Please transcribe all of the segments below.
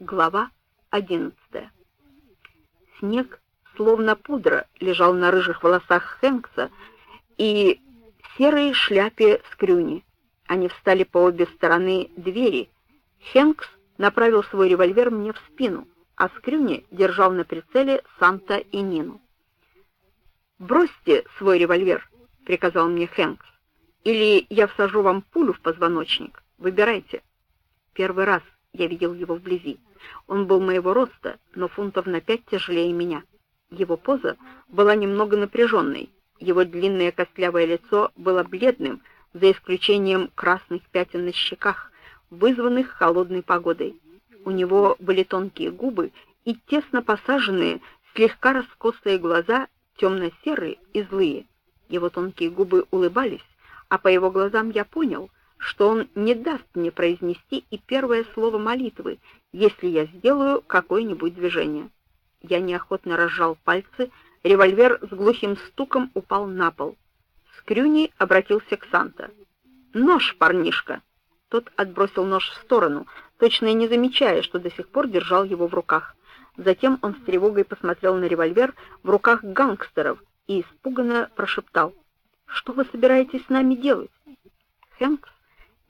Глава 11. Снег, словно пудра, лежал на рыжих волосах Хэнкса и серой шляпе Скрюни. Они встали по обе стороны двери. Хэнкс направил свой револьвер мне в спину, а Скрюни держал на прицеле Санта и Нину. «Бросьте свой револьвер», — приказал мне Хэнкс, — «или я всажу вам пулю в позвоночник. Выбирайте». Первый раз я видел его вблизи. Он был моего роста, но фунтов на пять тяжелее меня. Его поза была немного напряженной. Его длинное костлявое лицо было бледным, за исключением красных пятен на щеках, вызванных холодной погодой. У него были тонкие губы и тесно посаженные, слегка раскосые глаза, темно-серые и злые. Его тонкие губы улыбались, а по его глазам я понял — что он не даст мне произнести и первое слово молитвы, если я сделаю какое-нибудь движение. Я неохотно разжал пальцы, револьвер с глухим стуком упал на пол. Скрюни обратился к Санта. «Нож, парнишка!» Тот отбросил нож в сторону, точно и не замечая, что до сих пор держал его в руках. Затем он с тревогой посмотрел на револьвер в руках гангстеров и испуганно прошептал. «Что вы собираетесь с нами делать?» Хэнкс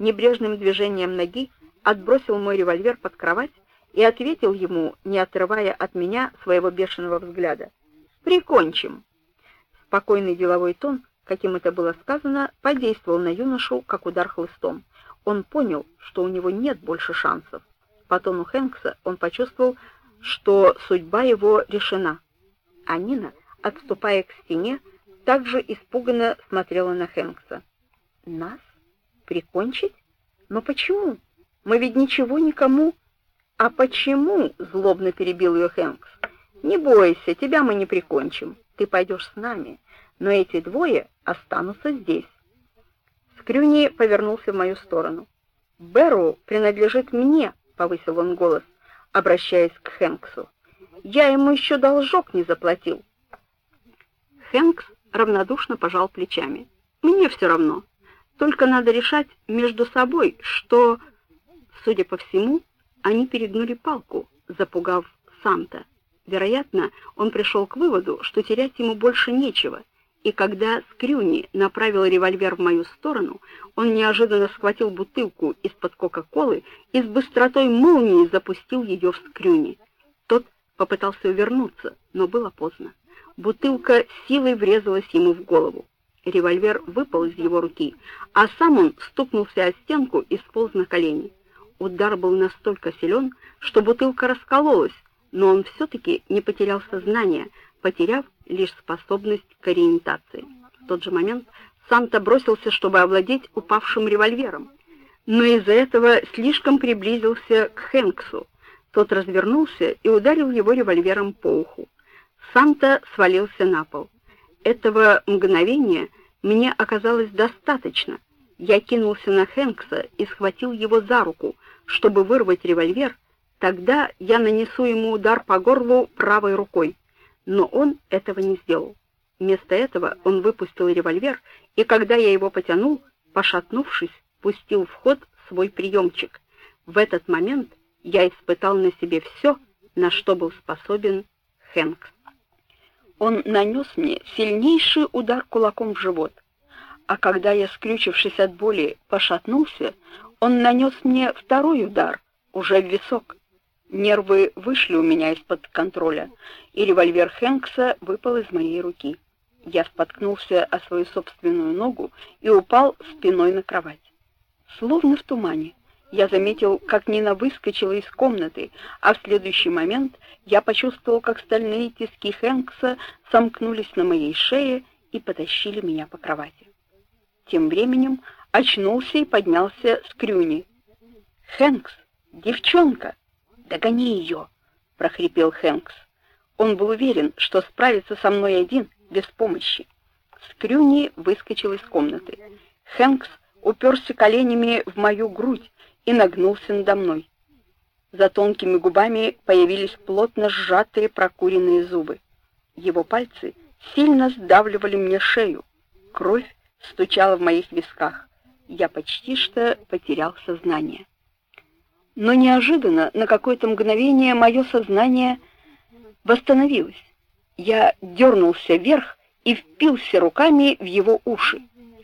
небрежным движением ноги отбросил мой револьвер под кровать и ответил ему, не отрывая от меня своего бешеного взгляда. «Прикончим!» Спокойный деловой тон, каким это было сказано, подействовал на юношу, как удар хлыстом. Он понял, что у него нет больше шансов. По тону Хэнкса он почувствовал, что судьба его решена. А Нина, отступая к стене, также испуганно смотрела на Хэнкса. «Нас?» Прикончить? Но почему? Мы ведь ничего никому... А почему? Злобно перебил ее Хэнкс. Не бойся, тебя мы не прикончим. Ты пойдешь с нами, но эти двое останутся здесь. Скрюни повернулся в мою сторону. Беру принадлежит мне, повысил он голос, обращаясь к Хэнксу. Я ему еще должок не заплатил. Хэнкс равнодушно пожал плечами. Мне все равно. Только надо решать между собой, что, судя по всему, они перегнули палку, запугав Санта. Вероятно, он пришел к выводу, что терять ему больше нечего, и когда Скрюни направил револьвер в мою сторону, он неожиданно схватил бутылку из-под Кока-Колы и с быстротой молнии запустил ее в Скрюни. Тот попытался увернуться, но было поздно. Бутылка силой врезалась ему в голову. Револьвер выпал из его руки, а сам он стукнулся о стенку и сполз на колени. Удар был настолько силен, что бутылка раскололась, но он все-таки не потерял сознание, потеряв лишь способность к ориентации. В тот же момент Санта бросился, чтобы овладеть упавшим револьвером, но из-за этого слишком приблизился к Хэнксу. Тот развернулся и ударил его револьвером по уху. Санта свалился на пол. Этого мгновения мне оказалось достаточно. Я кинулся на Хэнкса и схватил его за руку, чтобы вырвать револьвер. Тогда я нанесу ему удар по горлу правой рукой. Но он этого не сделал. Вместо этого он выпустил револьвер, и когда я его потянул, пошатнувшись, пустил в ход свой приемчик. В этот момент я испытал на себе все, на что был способен Хэнкс он нанес мне сильнейший удар кулаком в живот, а когда я, скрючившись от боли, пошатнулся, он нанес мне второй удар, уже в висок. Нервы вышли у меня из-под контроля, и револьвер Хэнкса выпал из моей руки. Я споткнулся о свою собственную ногу и упал спиной на кровать. Словно в тумане, я заметил, как Нина выскочила из комнаты, а в следующий момент я почувствовал, как стальные тиски Хэнкса сомкнулись на моей шее и потащили меня по кровати. Тем временем очнулся и поднялся Скрюни. «Хэнкс, девчонка! Догони ее!» — прохрипел Хэнкс. Он был уверен, что справится со мной один, без помощи. Скрюни выскочил из комнаты. Хэнкс уперся коленями в мою грудь, и нагнулся надо мной. За тонкими губами появились плотно сжатые прокуренные зубы. Его пальцы сильно сдавливали мне шею. Кровь стучала в моих висках. Я почти что потерял сознание. Но неожиданно, на какое-то мгновение, мое сознание восстановилось. Я дернулся вверх и впился руками в его уши.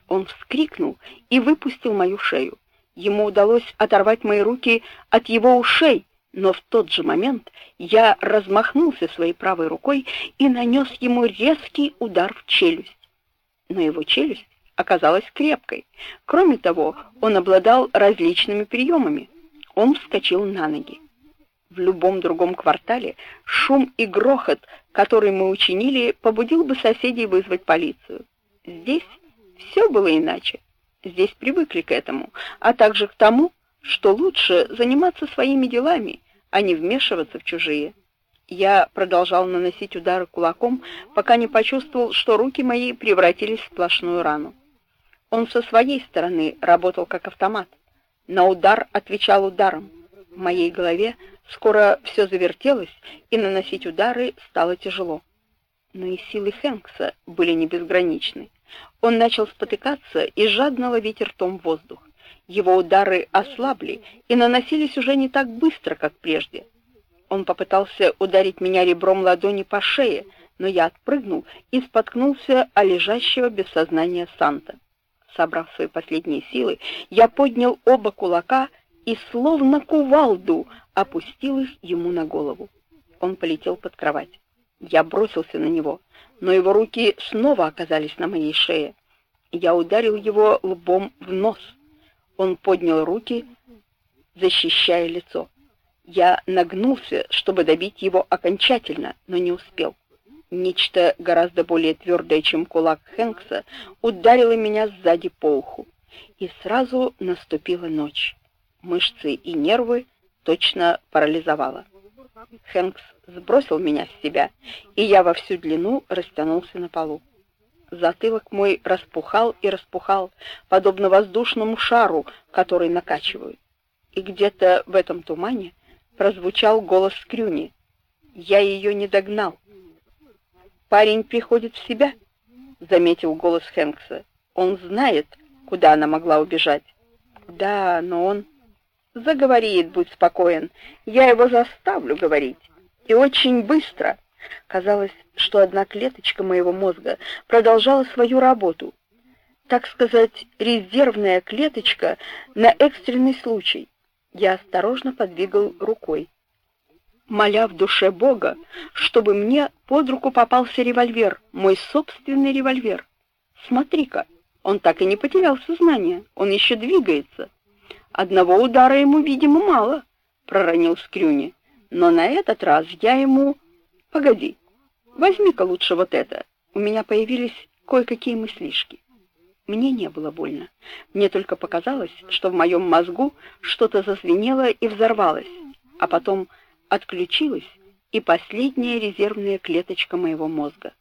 Он вскрикнул и выпустил мою шею. Ему удалось оторвать мои руки от его ушей, но в тот же момент я размахнулся своей правой рукой и нанес ему резкий удар в челюсть. Но его челюсть оказалась крепкой. Кроме того, он обладал различными приемами. Он вскочил на ноги. В любом другом квартале шум и грохот, который мы учинили, побудил бы соседей вызвать полицию. Здесь все было иначе. Здесь привыкли к этому, а также к тому, что лучше заниматься своими делами, а не вмешиваться в чужие. Я продолжал наносить удары кулаком, пока не почувствовал, что руки мои превратились в сплошную рану. Он со своей стороны работал как автомат. На удар отвечал ударом. В моей голове скоро все завертелось, и наносить удары стало тяжело. Но и силы Хэнкса были не безграничны. Он начал спотыкаться и жадно ловить ртом воздух. Его удары ослабли и наносились уже не так быстро, как прежде. Он попытался ударить меня ребром ладони по шее, но я отпрыгнул и споткнулся о лежащего без сознания Санта. Собрав свои последние силы, я поднял оба кулака и словно кувалду опустил их ему на голову. Он полетел под кровать. Я бросился на него, но его руки снова оказались на моей шее. Я ударил его лбом в нос. Он поднял руки, защищая лицо. Я нагнулся, чтобы добить его окончательно, но не успел. Нечто гораздо более твердое, чем кулак Хэнкса, ударило меня сзади по уху. И сразу наступила ночь. Мышцы и нервы точно парализовало. Хэнкс сбросил меня с себя, и я во всю длину растянулся на полу. Затылок мой распухал и распухал, подобно воздушному шару, который накачивают. И где-то в этом тумане прозвучал голос Скрюни. Я ее не догнал. «Парень приходит в себя», — заметил голос Хэнкса. «Он знает, куда она могла убежать». «Да, но он...» «Заговорит, будь спокоен. Я его заставлю говорить. И очень быстро». Казалось, что одна клеточка моего мозга продолжала свою работу. Так сказать, резервная клеточка на экстренный случай. Я осторожно подвигал рукой моля в душе Бога, чтобы мне под руку попался револьвер, мой собственный револьвер. Смотри-ка, он так и не потерял сознание, он еще двигается. Одного удара ему, видимо, мало, проронил Скрюни. Но на этот раз я ему... Погоди, возьми-ка лучше вот это. У меня появились кое-какие мыслишки. Мне не было больно. Мне только показалось, что в моем мозгу что-то зазвенело и взорвалось, а потом отключилась и последняя резервная клеточка моего мозга,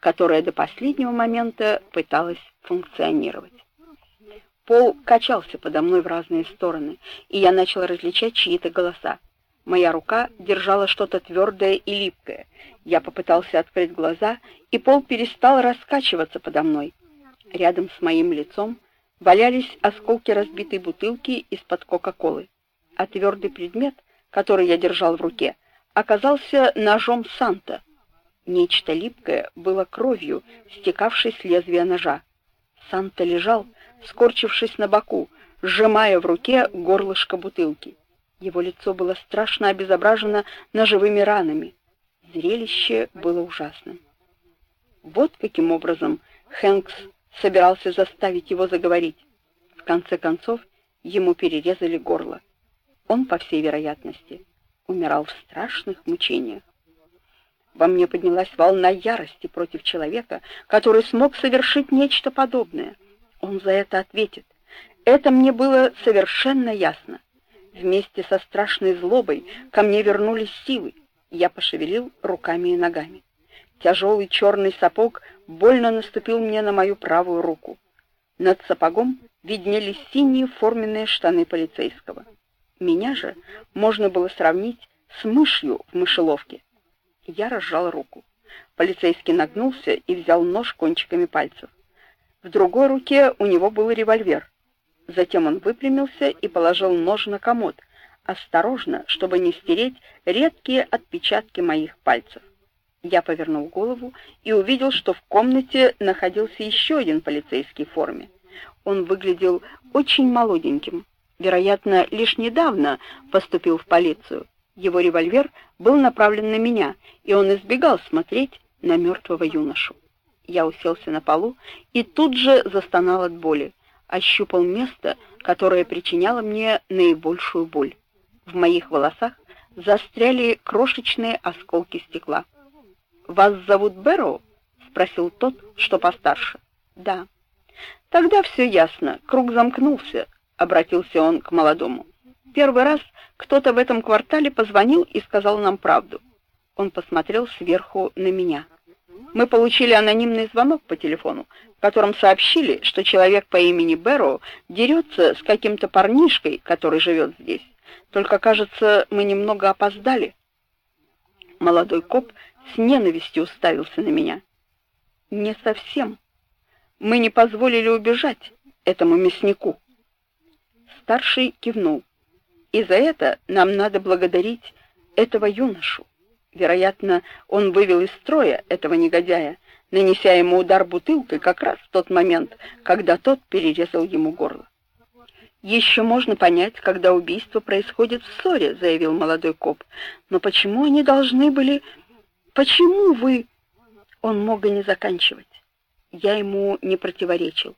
которая до последнего момента пыталась функционировать. Пол качался подо мной в разные стороны, и я начал различать чьи-то голоса. Моя рука держала что-то твердое и липкое. Я попытался открыть глаза, и пол перестал раскачиваться подо мной. Рядом с моим лицом валялись осколки разбитой бутылки из-под Кока-Колы, а твердый предмет — который я держал в руке, оказался ножом Санта. Нечто липкое было кровью, стекавшей с лезвия ножа. Санта лежал, скорчившись на боку, сжимая в руке горлышко бутылки. Его лицо было страшно обезображено ножевыми ранами. Зрелище было ужасным. Вот каким образом Хэнкс собирался заставить его заговорить. В конце концов, ему перерезали горло он, по всей вероятности, умирал в страшных мучениях. Во мне поднялась волна ярости против человека, который смог совершить нечто подобное. Он за это ответит. Это мне было совершенно ясно. Вместе со страшной злобой ко мне вернулись силы. Я пошевелил руками и ногами. Тяжелый черный сапог больно наступил мне на мою правую руку. Над сапогом виднелись синие форменные штаны полицейского. Меня же можно было сравнить с мышью в мышеловке. Я разжал руку. Полицейский нагнулся и взял нож кончиками пальцев. В другой руке у него был револьвер. Затем он выпрямился и положил нож на комод, осторожно, чтобы не стереть редкие отпечатки моих пальцев. Я повернул голову и увидел, что в комнате находился еще один полицейский в форме. Он выглядел очень молоденьким, вероятно, лишь недавно поступил в полицию. Его револьвер был направлен на меня, и он избегал смотреть на мертвого юношу. Я уселся на полу и тут же застонал от боли, ощупал место, которое причиняло мне наибольшую боль. В моих волосах застряли крошечные осколки стекла. «Вас зовут Бэрроу?» — спросил тот, что постарше. «Да». «Тогда все ясно, круг замкнулся», — обратился он к молодому. «Первый раз кто-то в этом квартале позвонил и сказал нам правду». Он посмотрел сверху на меня. Мы получили анонимный звонок по телефону, в котором сообщили, что человек по имени Бэрроу дерется с каким-то парнишкой, который живет здесь. Только, кажется, мы немного опоздали. Молодой коп с ненавистью уставился на меня. Не совсем. Мы не позволили убежать этому мяснику. Старший кивнул. И за это нам надо благодарить этого юношу. Вероятно, он вывел из строя этого негодяя, нанеся ему удар бутылкой как раз в тот момент, когда тот перерезал ему горло. «Еще можно понять, когда убийство происходит в ссоре», — заявил молодой коп. «Но почему они должны были... Почему вы...» Он мог и не заканчивать. Я ему не противоречил,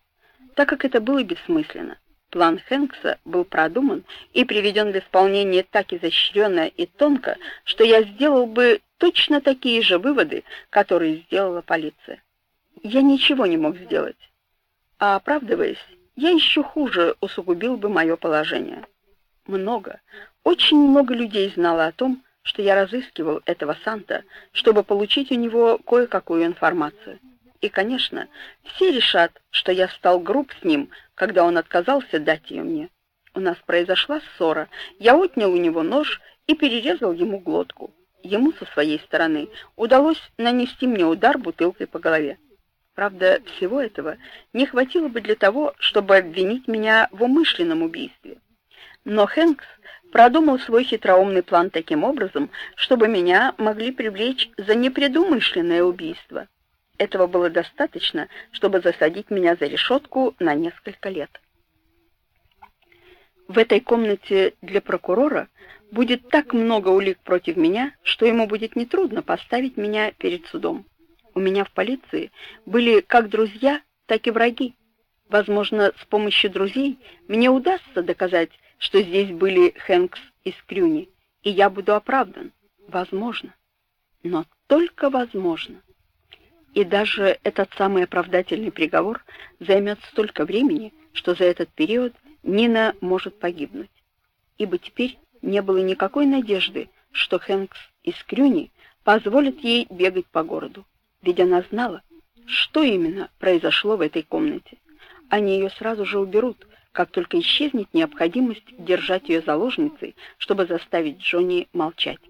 так как это было бессмысленно. План Хэнкса был продуман и приведен в исполнение так изощренно и тонко, что я сделал бы точно такие же выводы, которые сделала полиция. Я ничего не мог сделать. А оправдываясь, я еще хуже усугубил бы мое положение. Много, очень много людей знало о том, что я разыскивал этого Санта, чтобы получить у него кое-какую информацию. И, конечно, все решат, что я стал груб с ним, когда он отказался дать ее мне. У нас произошла ссора. Я отнял у него нож и перерезал ему глотку. Ему со своей стороны удалось нанести мне удар бутылкой по голове. Правда, всего этого не хватило бы для того, чтобы обвинить меня в умышленном убийстве. Но Хэнкс продумал свой хитроумный план таким образом, чтобы меня могли привлечь за непредумышленное убийство. Этого было достаточно, чтобы засадить меня за решетку на несколько лет. В этой комнате для прокурора будет так много улик против меня, что ему будет нетрудно поставить меня перед судом. У меня в полиции были как друзья, так и враги. Возможно, с помощью друзей мне удастся доказать, что здесь были Хэнкс и Скрюни, и я буду оправдан. Возможно. Но только возможно. И даже этот самый оправдательный приговор займет столько времени, что за этот период Нина может погибнуть. Ибо теперь не было никакой надежды, что Хэнкс и Скрюни позволят ей бегать по городу. Ведь она знала, что именно произошло в этой комнате. Они ее сразу же уберут, как только исчезнет необходимость держать ее заложницей, чтобы заставить Джонни молчать.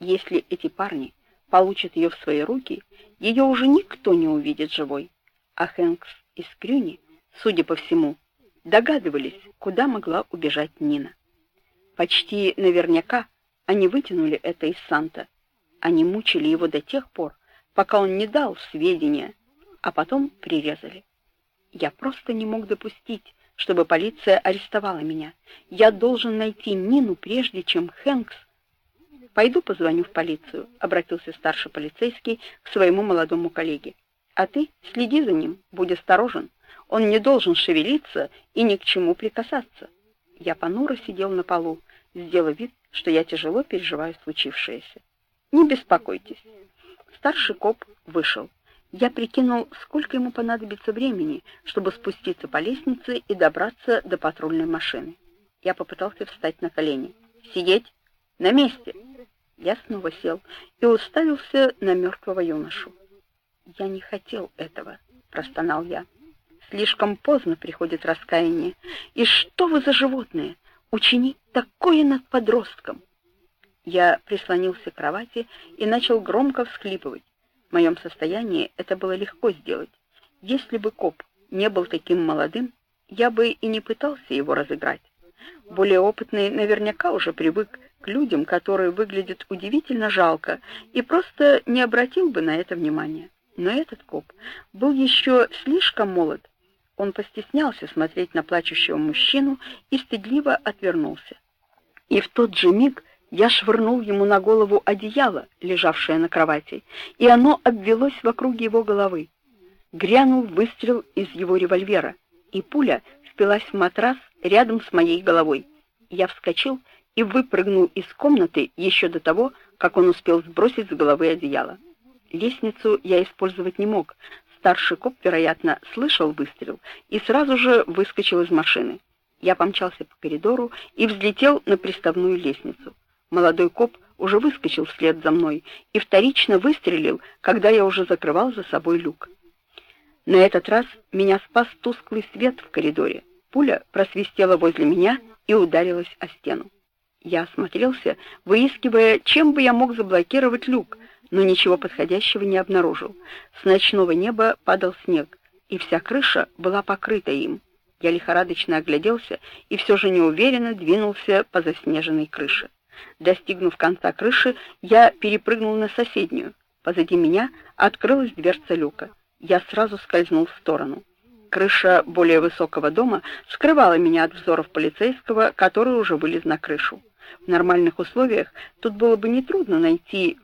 Если эти парни получат ее в свои руки, ее уже никто не увидит живой. А Хэнкс и Скрюни, судя по всему, догадывались, куда могла убежать Нина. Почти наверняка они вытянули это из Санта. Они мучили его до тех пор, пока он не дал сведения, а потом прирезали. Я просто не мог допустить, чтобы полиция арестовала меня. Я должен найти Нину, прежде чем Хэнкс «Пойду позвоню в полицию», — обратился старший полицейский к своему молодому коллеге. «А ты следи за ним, будь осторожен. Он не должен шевелиться и ни к чему прикасаться». Я понуро сидел на полу, сделав вид, что я тяжело переживаю случившееся. «Не беспокойтесь». Старший коп вышел. Я прикинул, сколько ему понадобится времени, чтобы спуститься по лестнице и добраться до патрульной машины. Я попытался встать на колени. «Сидеть! На месте!» Я снова сел и уставился на мертвого юношу. «Я не хотел этого», — простонал я. «Слишком поздно приходит раскаяние. И что вы за животные? Учинить такое над подростком!» Я прислонился к кровати и начал громко всхлипывать. В моем состоянии это было легко сделать. Если бы коп не был таким молодым, я бы и не пытался его разыграть. Более опытный наверняка уже привык к людям, которые выглядят удивительно жалко, и просто не обратил бы на это внимания. Но этот коп был еще слишком молод. Он постеснялся смотреть на плачущего мужчину и стыдливо отвернулся. И в тот же миг я швырнул ему на голову одеяло, лежавшее на кровати, и оно обвелось вокруг его головы. Грянул выстрел из его револьвера, и пуля впилась в матрас рядом с моей головой. Я вскочил и выпрыгнул из комнаты еще до того, как он успел сбросить с головы одеяло. Лестницу я использовать не мог. Старший коп, вероятно, слышал выстрел и сразу же выскочил из машины. Я помчался по коридору и взлетел на приставную лестницу. Молодой коп уже выскочил вслед за мной и вторично выстрелил, когда я уже закрывал за собой люк. На этот раз меня спас тусклый свет в коридоре. Пуля просвистела возле меня и ударилась о стену. Я осмотрелся, выискивая, чем бы я мог заблокировать люк, но ничего подходящего не обнаружил. С ночного неба падал снег, и вся крыша была покрыта им. Я лихорадочно огляделся и все же неуверенно двинулся по заснеженной крыше. Достигнув конца крыши, я перепрыгнул на соседнюю. Позади меня открылась дверца люка. Я сразу скользнул в сторону. Крыша более высокого дома скрывала меня от взоров полицейского, который уже вылез на крышу. В нормальных условиях тут было бы нетрудно найти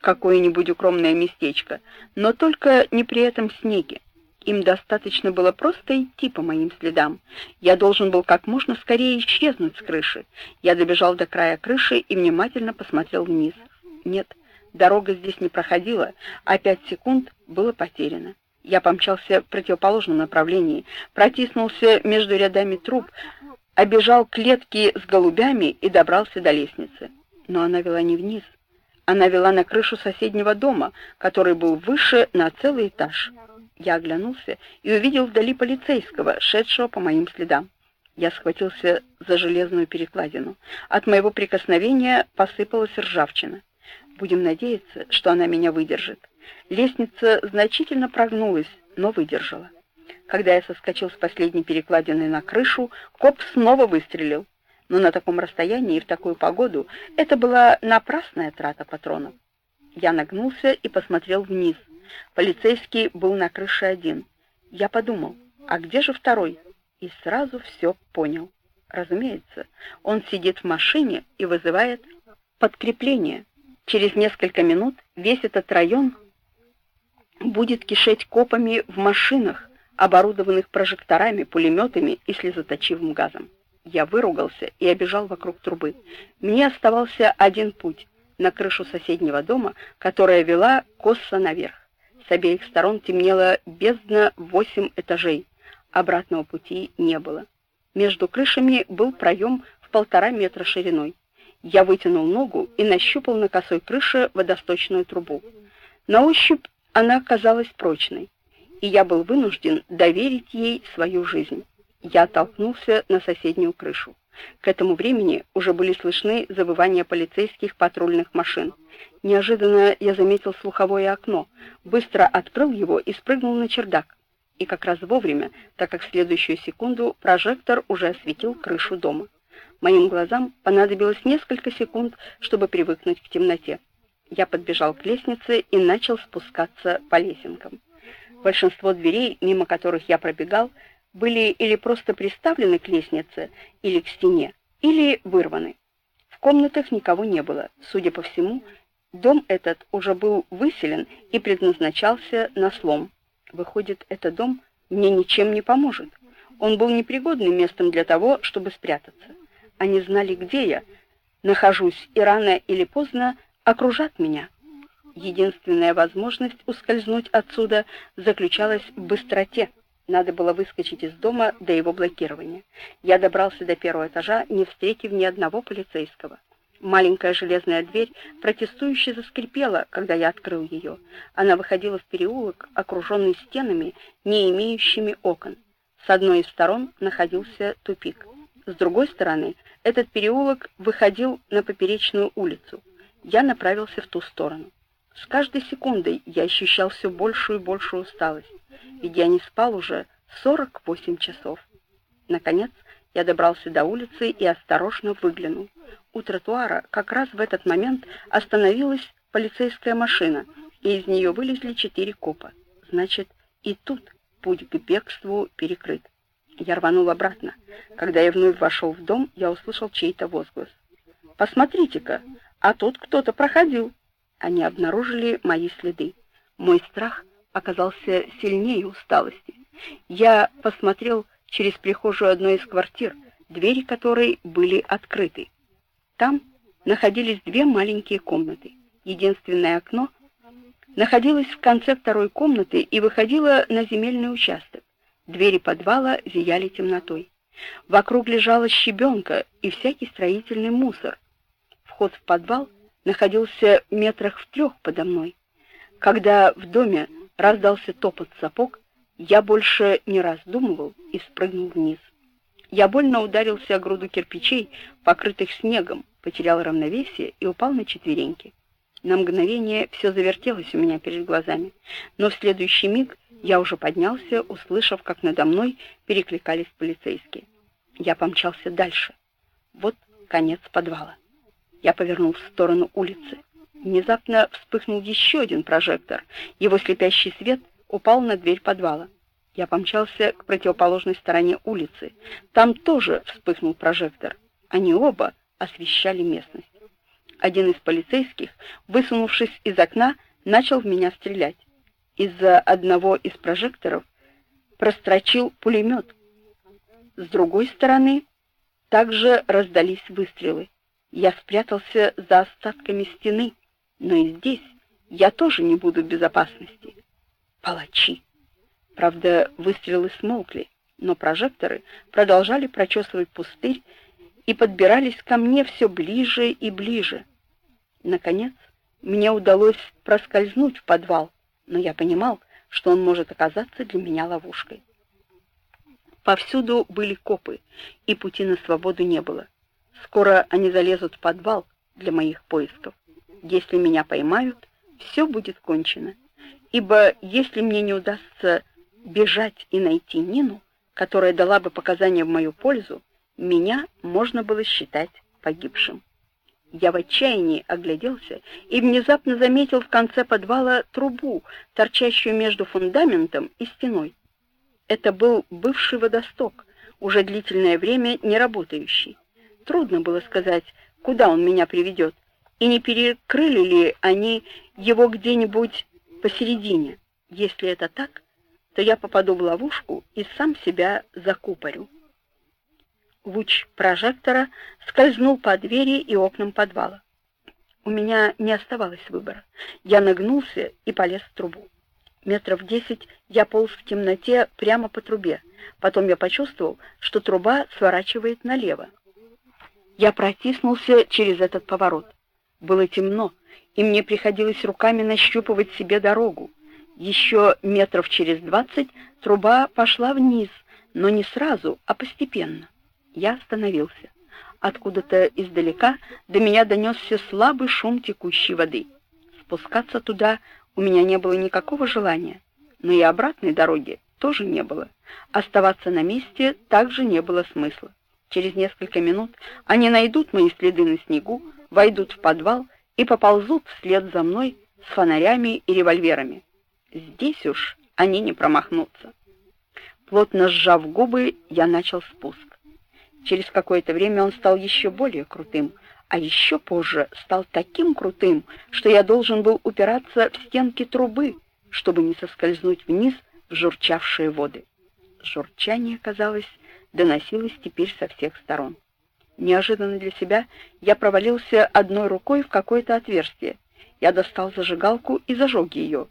какое-нибудь укромное местечко, но только не при этом снеге. Им достаточно было просто идти по моим следам. Я должен был как можно скорее исчезнуть с крыши. Я добежал до края крыши и внимательно посмотрел вниз. Нет, дорога здесь не проходила, а пять секунд было потеряно. Я помчался в противоположном направлении, протиснулся между рядами труб, обежал клетки с голубями и добрался до лестницы. Но она вела не вниз. Она вела на крышу соседнего дома, который был выше на целый этаж. Я оглянулся и увидел вдали полицейского, шедшего по моим следам. Я схватился за железную перекладину. От моего прикосновения посыпалась ржавчина. Будем надеяться, что она меня выдержит. Лестница значительно прогнулась, но выдержала. Когда я соскочил с последней перекладины на крышу, коп снова выстрелил. Но на таком расстоянии и в такую погоду это была напрасная трата патронов. Я нагнулся и посмотрел вниз. Полицейский был на крыше один. Я подумал, а где же второй? И сразу все понял. Разумеется, он сидит в машине и вызывает подкрепление. Через несколько минут весь этот район будет кишеть копами в машинах, оборудованных прожекторами, пулеметами и слезоточивым газом. Я выругался и обежал вокруг трубы. Мне оставался один путь — на крышу соседнего дома, которая вела косо наверх. С обеих сторон темнело бездна восемь этажей. Обратного пути не было. Между крышами был проем в полтора метра шириной. Я вытянул ногу и нащупал на косой крыше водосточную трубу. На ощупь она казалась прочной, и я был вынужден доверить ей свою жизнь. Я толкнулся на соседнюю крышу. К этому времени уже были слышны завывания полицейских патрульных машин. Неожиданно я заметил слуховое окно, быстро открыл его и спрыгнул на чердак. И как раз вовремя, так как в следующую секунду прожектор уже осветил крышу дома. Моим глазам понадобилось несколько секунд, чтобы привыкнуть к темноте. Я подбежал к лестнице и начал спускаться по лесенкам. Большинство дверей, мимо которых я пробегал, были или просто приставлены к лестнице, или к стене, или вырваны. В комнатах никого не было. Судя по всему, дом этот уже был выселен и предназначался на слом. Выходит, этот дом мне ничем не поможет. Он был непригодным местом для того, чтобы спрятаться. Они знали, где я нахожусь, и рано или поздно окружат меня. Единственная возможность ускользнуть отсюда заключалась в быстроте. Надо было выскочить из дома до его блокирования. Я добрался до первого этажа, не встретив ни одного полицейского. Маленькая железная дверь протестующе заскрипела, когда я открыл ее. Она выходила в переулок, окруженный стенами, не имеющими окон. С одной из сторон находился тупик. С другой стороны, этот переулок выходил на поперечную улицу. Я направился в ту сторону. С каждой секундой я ощущал все большую и большую усталость, ведь я не спал уже 48 часов. Наконец, Я добрался до улицы и осторожно выглянул. У тротуара как раз в этот момент остановилась полицейская машина, и из нее вылезли четыре копа. Значит, и тут путь к бегству перекрыт. Я рванул обратно. Когда я вновь вошел в дом, я услышал чей-то возглас. «Посмотрите-ка, а тут кто-то проходил». Они обнаружили мои следы. Мой страх оказался сильнее усталости. Я посмотрел через прихожую одной из квартир, двери которой были открыты. Там находились две маленькие комнаты. Единственное окно находилось в конце второй комнаты и выходило на земельный участок. Двери подвала зияли темнотой. Вокруг лежала щебенка и всякий строительный мусор. Вход в подвал находился метрах в трех подо мной. Когда в доме раздался топот сапог, я больше не раздумывал и спрыгнул вниз. Я больно ударился о груду кирпичей, покрытых снегом, потерял равновесие и упал на четвереньки. На мгновение все завертелось у меня перед глазами, но в следующий миг я уже поднялся, услышав, как надо мной перекликались полицейские. Я помчался дальше. Вот конец подвала. Я повернул в сторону улицы. Внезапно вспыхнул еще один прожектор. Его слепящий свет упал на дверь подвала. Я помчался к противоположной стороне улицы. Там тоже вспыхнул прожектор. Они оба освещали местность. Один из полицейских, высунувшись из окна, начал в меня стрелять. Из-за одного из прожекторов прострочил пулемет. С другой стороны также раздались выстрелы. Я спрятался за остатками стены, но и здесь я тоже не буду в безопасности. Палачи. Правда, выстрелы смолкли, но прожекторы продолжали прочесывать пустырь и подбирались ко мне все ближе и ближе. Наконец, мне удалось проскользнуть в подвал, но я понимал, что он может оказаться для меня ловушкой. Повсюду были копы, и пути на свободу не было. Скоро они залезут в подвал для моих поисков. Если меня поймают, все будет кончено. Ибо если мне не удастся бежать и найти Нину, которая дала бы показания в мою пользу, меня можно было считать погибшим. Я в отчаянии огляделся и внезапно заметил в конце подвала трубу, торчащую между фундаментом и стеной. Это был бывший водосток, уже длительное время не работающий. Трудно было сказать, куда он меня приведет, и не перекрыли ли они его где-нибудь посередине. Если это так, то я попаду в ловушку и сам себя закупорю. Луч прожектора скользнул по двери и окнам подвала. У меня не оставалось выбора. Я нагнулся и полез в трубу. Метров десять я полз в темноте прямо по трубе. Потом я почувствовал, что труба сворачивает налево. Я протиснулся через этот поворот. Было темно, и мне приходилось руками нащупывать себе дорогу. Еще метров через двадцать труба пошла вниз, но не сразу, а постепенно. Я остановился. Откуда-то издалека до меня донесся слабый шум текущей воды. Спускаться туда у меня не было никакого желания, но и обратной дороги тоже не было. Оставаться на месте также не было смысла. Через несколько минут они найдут мои следы на снегу, войдут в подвал и поползут вслед за мной с фонарями и револьверами. Здесь уж они не промахнутся. Плотно сжав губы, я начал спуск. Через какое-то время он стал еще более крутым, а еще позже стал таким крутым, что я должен был упираться в стенки трубы, чтобы не соскользнуть вниз в журчавшие воды. Журчание, казалось, доносилось теперь со всех сторон. Неожиданно для себя я провалился одной рукой в какое-то отверстие. Я достал зажигалку и зажег ее.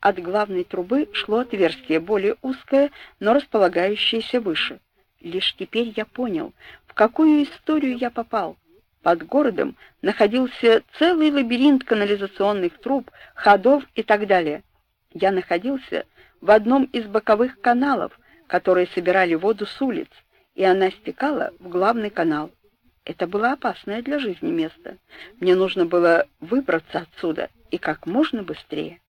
От главной трубы шло отверстие, более узкое, но располагающееся выше. Лишь теперь я понял, в какую историю я попал. Под городом находился целый лабиринт канализационных труб, ходов и так далее. Я находился в одном из боковых каналов, которые собирали воду с улиц, и она стекала в главный канал. Это было опасное для жизни место. Мне нужно было выбраться отсюда и как можно быстрее.